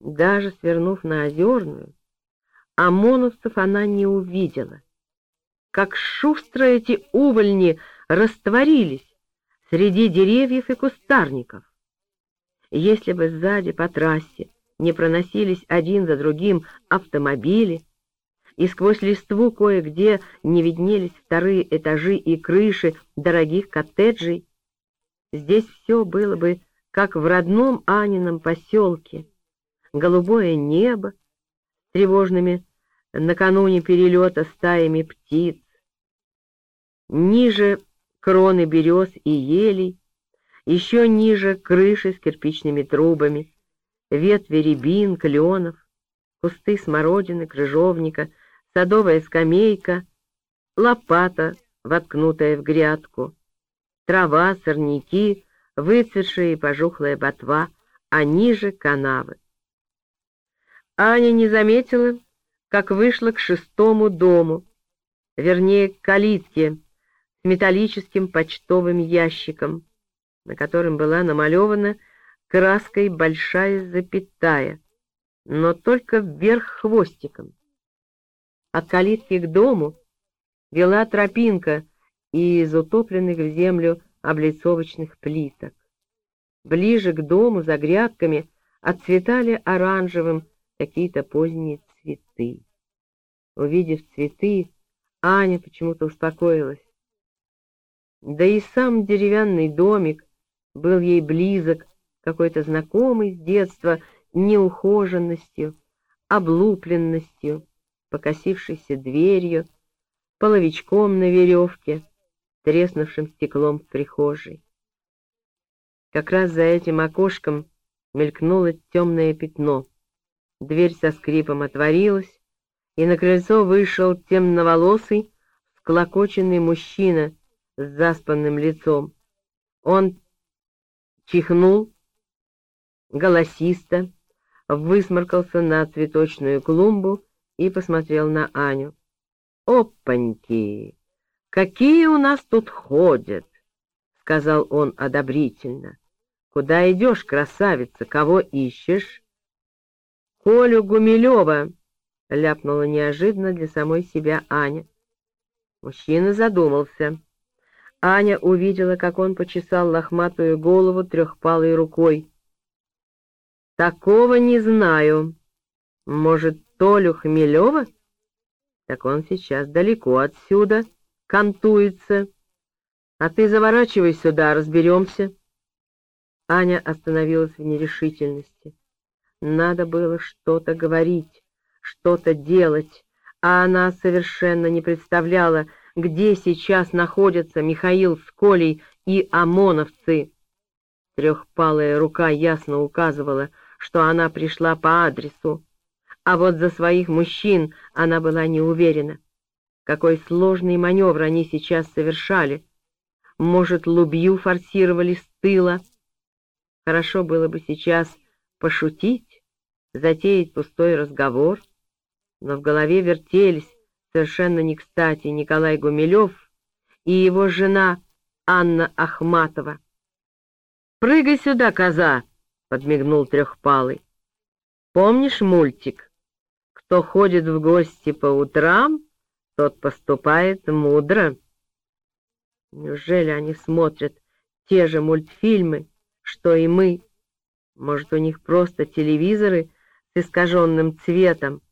Даже свернув на Озерную, ОМОНовцев она не увидела. Как шустро эти увольни растворились среди деревьев и кустарников. Если бы сзади по трассе не проносились один за другим автомобили, и сквозь листву кое-где не виднелись вторые этажи и крыши дорогих коттеджей, здесь все было бы как в родном Анином поселке. Голубое небо тревожными накануне перелета стаями птиц. Ниже кроны берез и елей, еще ниже крыши с кирпичными трубами, ветви рябин, кленов, кусты смородины, крыжовника, садовая скамейка, лопата, воткнутая в грядку, трава, сорняки, выцветшая и пожухлая ботва, а ниже — канавы. Аня не заметила, как вышла к шестому дому, вернее, к калитке с металлическим почтовым ящиком, на котором была намалевана краской большая запятая, но только вверх хвостиком. От калитки к дому вела тропинка из утопленных в землю облицовочных плиток. Ближе к дому, за грядками, отцветали оранжевым какие-то поздние цветы. Увидев цветы, Аня почему-то успокоилась. Да и сам деревянный домик был ей близок, какой-то знакомый с детства неухоженностью, облупленностью, покосившейся дверью, половичком на веревке, треснувшим стеклом в прихожей. Как раз за этим окошком мелькнуло темное пятно. Дверь со скрипом отворилась, и на крыльцо вышел темноволосый, склокоченный мужчина с заспанным лицом. Он чихнул, голосисто, высморкался на цветочную клумбу и посмотрел на Аню. «Опаньки! Какие у нас тут ходят!» — сказал он одобрительно. «Куда идешь, красавица? Кого ищешь?» «Колю Гумилева!» — ляпнула неожиданно для самой себя Аня. Мужчина задумался. Аня увидела, как он почесал лохматую голову трехпалой рукой. «Такого не знаю. Может, Толю Хмелева? Так он сейчас далеко отсюда, кантуется. А ты заворачивай сюда, разберемся». Аня остановилась в нерешительности. Надо было что-то говорить, что-то делать, а она совершенно не представляла, где сейчас находятся Михаил с Колей и ОМОНовцы. Трехпалая рука ясно указывала, что она пришла по адресу, а вот за своих мужчин она была не уверена. Какой сложный маневр они сейчас совершали. Может, лубью форсировали с тыла? Хорошо было бы сейчас пошутить, затеять пустой разговор, но в голове вертелись совершенно не кстати Николай Гумилев и его жена Анна Ахматова. «Прыгай сюда, коза!» — подмигнул Трехпалый. «Помнишь мультик? Кто ходит в гости по утрам, тот поступает мудро». Неужели они смотрят те же мультфильмы, что и мы? Может, у них просто телевизоры с искаженным цветом,